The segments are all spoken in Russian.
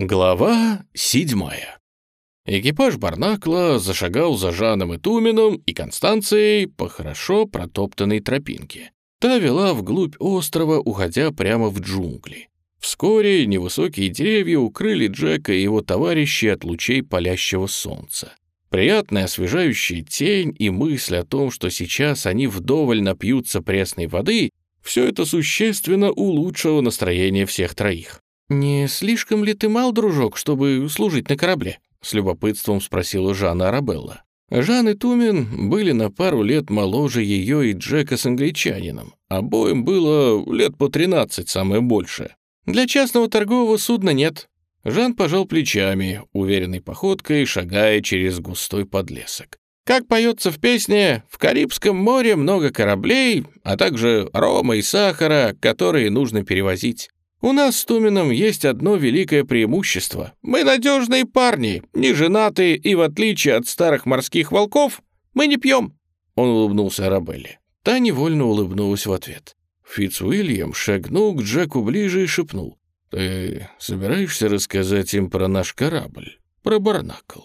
Глава седьмая. Экипаж Барнакла зашагал за Жаном и Туменом и Констанцией по хорошо протоптанной тропинке. Та вела вглубь острова, уходя прямо в джунгли. Вскоре невысокие деревья укрыли Джека и его товарищей от лучей палящего солнца. Приятная освежающая тень и мысль о том, что сейчас они вдоволь напьются пресной воды, все это существенно улучшило настроение всех троих. «Не слишком ли ты мал, дружок, чтобы служить на корабле?» — с любопытством спросила Жанна Арабелла. Жан и Тумен были на пару лет моложе ее и Джека с англичанином. Обоим было лет по тринадцать, самое большее. Для частного торгового судна нет. Жан пожал плечами, уверенной походкой, шагая через густой подлесок. Как поется в песне, в Карибском море много кораблей, а также рома и сахара, которые нужно перевозить. У нас с Тумином есть одно великое преимущество. Мы надежные парни, не женатые, и в отличие от старых морских волков, мы не пьем». Он улыбнулся Арабелле. Та невольно улыбнулась в ответ. Фитц-Уильям шагнул к Джеку ближе и шепнул. «Ты собираешься рассказать им про наш корабль? Про Барнакл?»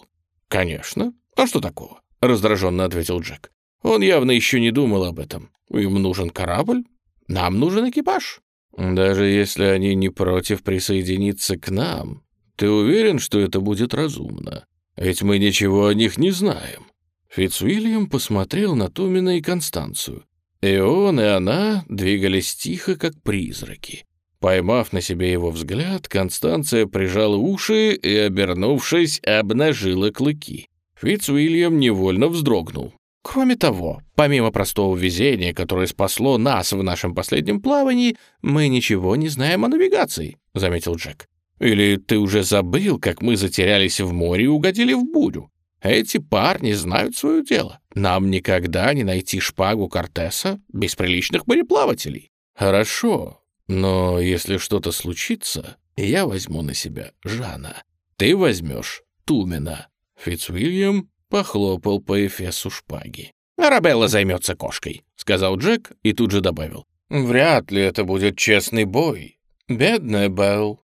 «Конечно. А что такого?» — раздраженно ответил Джек. Он явно еще не думал об этом. Им нужен корабль, нам нужен экипаж. Даже если они не против присоединиться к нам, ты уверен, что это будет разумно? Ведь мы ничего о них не знаем». Фицуильям посмотрел на Тумина и Констанцию. И он, и она двигались тихо, как призраки. Поймав на себе его взгляд, Констанция прижала уши и, обернувшись, обнажила клыки. Фицуильям невольно вздрогнул. Кроме того, помимо простого везения, которое спасло нас в нашем последнем плавании, мы ничего не знаем о навигации», — заметил Джек. «Или ты уже забыл, как мы затерялись в море и угодили в бурю? Эти парни знают свое дело. Нам никогда не найти шпагу Кортеса без приличных мореплавателей». «Хорошо, но если что-то случится, я возьму на себя Жана. Ты возьмешь Тумена». Фицвильям похлопал по эфесу шпаги. «Арабелла займется кошкой», — сказал Джек и тут же добавил. «Вряд ли это будет честный бой. Бедная Белл».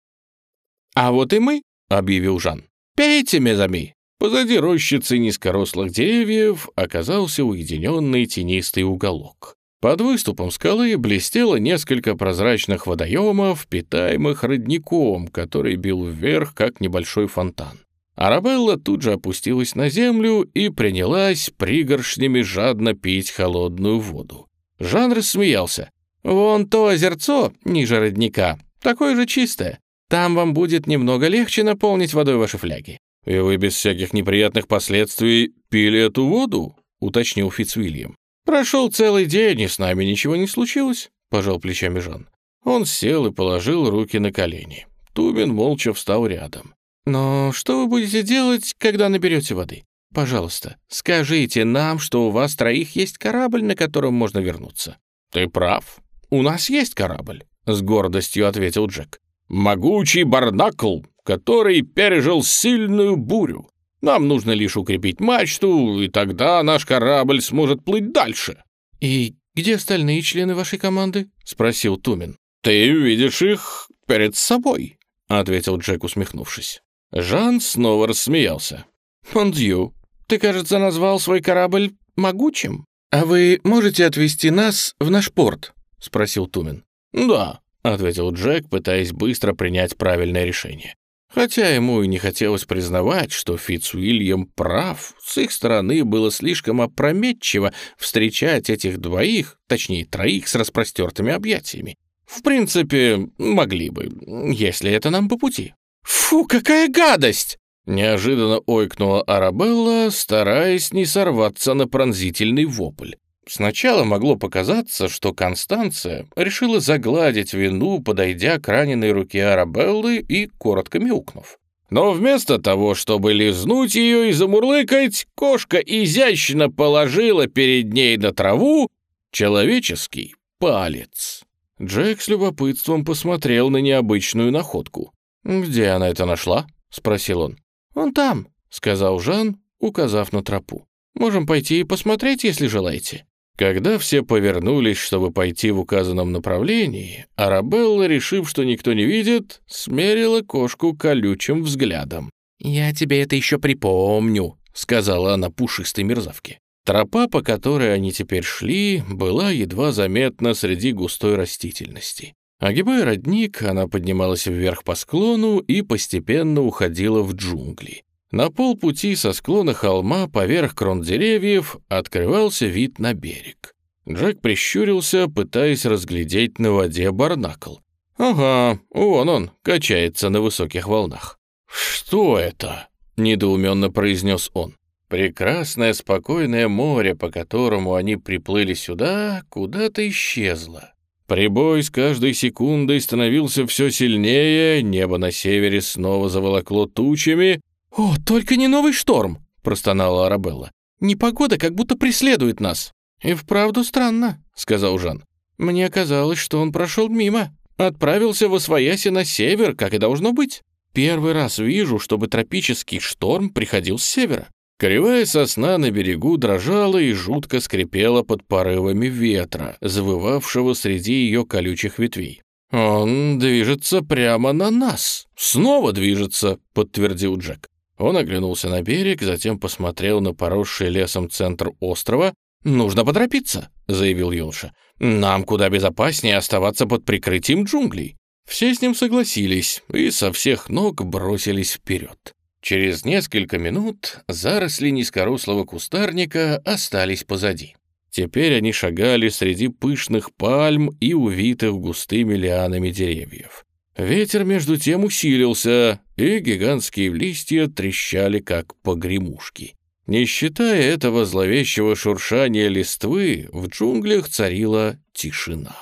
«А вот и мы», — объявил Жан. «Пейте, мезами». Позади рощицы низкорослых деревьев оказался уединенный тенистый уголок. Под выступом скалы блестело несколько прозрачных водоемов, питаемых родником, который бил вверх, как небольшой фонтан. Арабелла тут же опустилась на землю и принялась пригоршнями жадно пить холодную воду. Жан рассмеялся. «Вон то озерцо, ниже родника, такое же чистое. Там вам будет немного легче наполнить водой ваши фляги». «И вы без всяких неприятных последствий пили эту воду?» — уточнил Фицвильям. «Прошел целый день, и с нами ничего не случилось», — пожал плечами Жан. Он сел и положил руки на колени. Тубин молча встал рядом. Но что вы будете делать, когда наберете воды? Пожалуйста, скажите нам, что у вас троих есть корабль, на котором можно вернуться». «Ты прав. У нас есть корабль», — с гордостью ответил Джек. «Могучий Барнакл, который пережил сильную бурю. Нам нужно лишь укрепить мачту, и тогда наш корабль сможет плыть дальше». «И где остальные члены вашей команды?» — спросил Тумин. «Ты видишь их перед собой», — ответил Джек, усмехнувшись. Жан снова рассмеялся. «Мондью, ты, кажется, назвал свой корабль могучим. А вы можете отвезти нас в наш порт?» — спросил Тумен. «Да», — ответил Джек, пытаясь быстро принять правильное решение. Хотя ему и не хотелось признавать, что Фицуильям прав, с их стороны было слишком опрометчиво встречать этих двоих, точнее троих, с распростертыми объятиями. В принципе, могли бы, если это нам по пути. «Фу, какая гадость!» Неожиданно ойкнула Арабелла, стараясь не сорваться на пронзительный вопль. Сначала могло показаться, что Констанция решила загладить вину, подойдя к раненой руке Арабеллы и коротко мяукнув. Но вместо того, чтобы лизнуть ее и замурлыкать, кошка изящно положила перед ней на траву человеческий палец. Джек с любопытством посмотрел на необычную находку. «Где она это нашла?» — спросил он. «Он там», — сказал Жан, указав на тропу. «Можем пойти и посмотреть, если желаете». Когда все повернулись, чтобы пойти в указанном направлении, Арабелла, решив, что никто не видит, смерила кошку колючим взглядом. «Я тебе это еще припомню», — сказала она пушистой мерзавке. Тропа, по которой они теперь шли, была едва заметна среди густой растительности. Огибая родник, она поднималась вверх по склону и постепенно уходила в джунгли. На полпути со склона холма поверх крон деревьев открывался вид на берег. Джек прищурился, пытаясь разглядеть на воде барнакл. «Ага, вон он, качается на высоких волнах». «Что это?» — недоуменно произнес он. Прекрасное спокойное море, по которому они приплыли сюда, куда-то исчезло. Прибой с каждой секундой становился все сильнее, небо на севере снова заволокло тучами, «О, только не новый шторм!» — простонала Арабелла. «Непогода как будто преследует нас». «И вправду странно», — сказал Жан. «Мне казалось, что он прошел мимо. Отправился в Освояси на север, как и должно быть. Первый раз вижу, чтобы тропический шторм приходил с севера». Кривая сосна на берегу дрожала и жутко скрипела под порывами ветра, завывавшего среди ее колючих ветвей. «Он движется прямо на нас. Снова движется», — подтвердил Джек. Он оглянулся на берег, затем посмотрел на поросший лесом центр острова. «Нужно поторопиться», — заявил юноша. «Нам куда безопаснее оставаться под прикрытием джунглей». Все с ним согласились и со всех ног бросились вперед. Через несколько минут заросли низкорослого кустарника остались позади. Теперь они шагали среди пышных пальм и увитых густыми лианами деревьев. Ветер между тем усилился, и гигантские листья трещали, как погремушки. Не считая этого зловещего шуршания листвы, в джунглях царила тишина.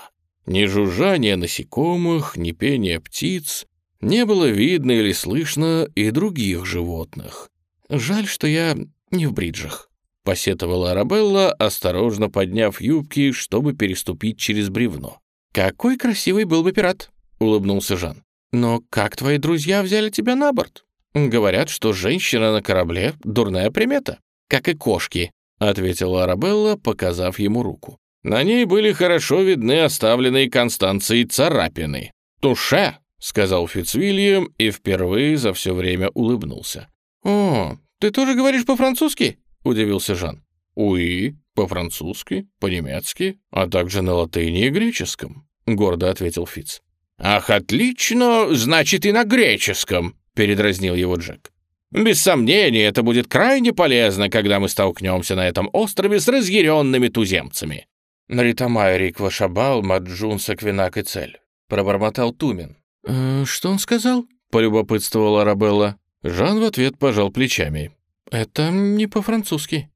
Ни жужжания насекомых, ни пения птиц, не было видно или слышно и других животных. «Жаль, что я не в бриджах», — посетовала Арабелла, осторожно подняв юбки, чтобы переступить через бревно. «Какой красивый был бы пират!» — улыбнулся Жан. «Но как твои друзья взяли тебя на борт? Говорят, что женщина на корабле — дурная примета, как и кошки», — ответила Арабелла, показав ему руку. На ней были хорошо видны оставленные Констанцией царапины. «Туше!» — сказал Фицвильям и впервые за все время улыбнулся. «О, ты тоже говоришь по-французски?» — удивился Жан. «Уи, по-французски, по-немецки, а также на латыни и греческом», — гордо ответил Фиц. «Ах, отлично, значит и на греческом», — передразнил его Джек. «Без сомнения, это будет крайне полезно, когда мы столкнемся на этом острове с разъяренными туземцами». «Наритамай риква шабал маджун саквинак и цель», — пробормотал Тумин. «Э, «Что он сказал?» — полюбопытствовала Арабелла. Жан в ответ пожал плечами. «Это не по-французски».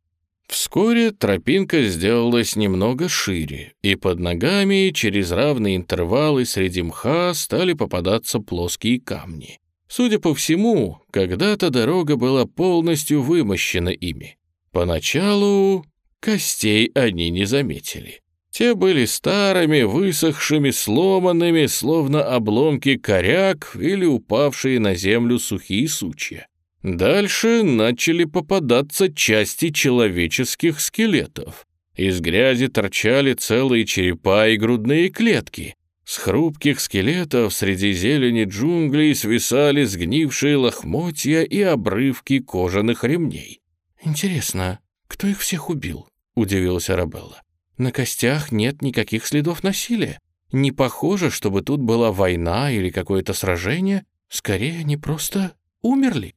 Вскоре тропинка сделалась немного шире, и под ногами через равные интервалы среди мха стали попадаться плоские камни. Судя по всему, когда-то дорога была полностью вымощена ими. Поначалу костей они не заметили. Те были старыми, высохшими, сломанными, словно обломки коряк или упавшие на землю сухие сучья. Дальше начали попадаться части человеческих скелетов. Из грязи торчали целые черепа и грудные клетки. С хрупких скелетов среди зелени джунглей свисали сгнившие лохмотья и обрывки кожаных ремней. «Интересно, кто их всех убил?» — удивилась Арабелла. «На костях нет никаких следов насилия. Не похоже, чтобы тут была война или какое-то сражение. Скорее, они просто умерли».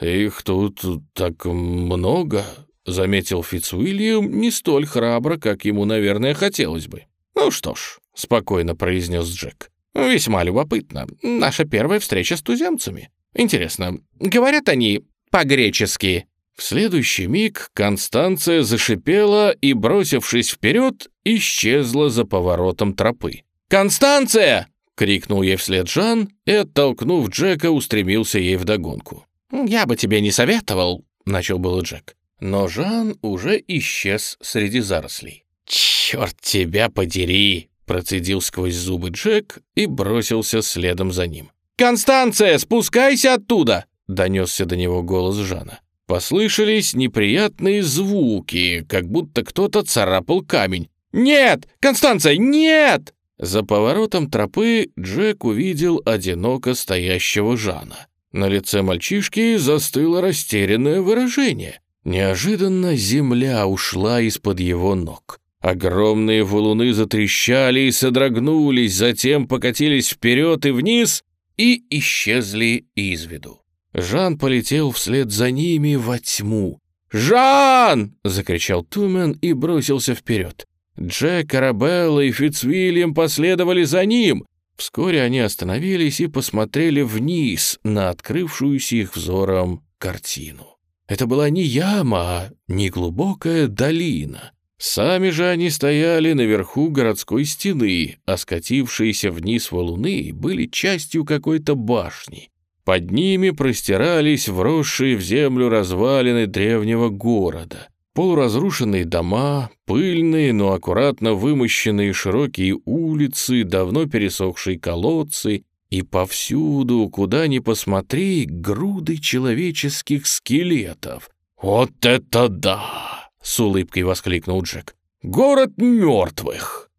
«Их тут так много», — заметил Фицуильям не столь храбро, как ему, наверное, хотелось бы. «Ну что ж», — спокойно произнес Джек, — «весьма любопытно. Наша первая встреча с туземцами. Интересно, говорят они по-гречески?» В следующий миг Констанция зашипела и, бросившись вперед, исчезла за поворотом тропы. «Констанция!» — крикнул ей вслед Жан и, оттолкнув Джека, устремился ей вдогонку. «Я бы тебе не советовал», — начал было Джек. Но Жан уже исчез среди зарослей. «Черт тебя подери!» — процедил сквозь зубы Джек и бросился следом за ним. «Констанция, спускайся оттуда!» — донесся до него голос Жана. Послышались неприятные звуки, как будто кто-то царапал камень. Нет! Констанция, нет!» За поворотом тропы Джек увидел одиноко стоящего Жана. На лице мальчишки застыло растерянное выражение. Неожиданно земля ушла из-под его ног. Огромные валуны затрещали и содрогнулись, затем покатились вперед и вниз и исчезли из виду. Жан полетел вслед за ними во тьму. «Жан!» — закричал Тумен и бросился вперед. Джек, Арабелла и Фицвильям последовали за ним. Вскоре они остановились и посмотрели вниз на открывшуюся их взором картину. Это была не яма, а неглубокая долина. Сами же они стояли наверху городской стены, а скатившиеся вниз валуны были частью какой-то башни. Под ними простирались вросшие в землю развалины древнего города. Полуразрушенные дома, пыльные, но аккуратно вымощенные широкие улицы, давно пересохшие колодцы, и повсюду, куда ни посмотри, груды человеческих скелетов. «Вот это да!» — с улыбкой воскликнул Джек. «Город мертвых!»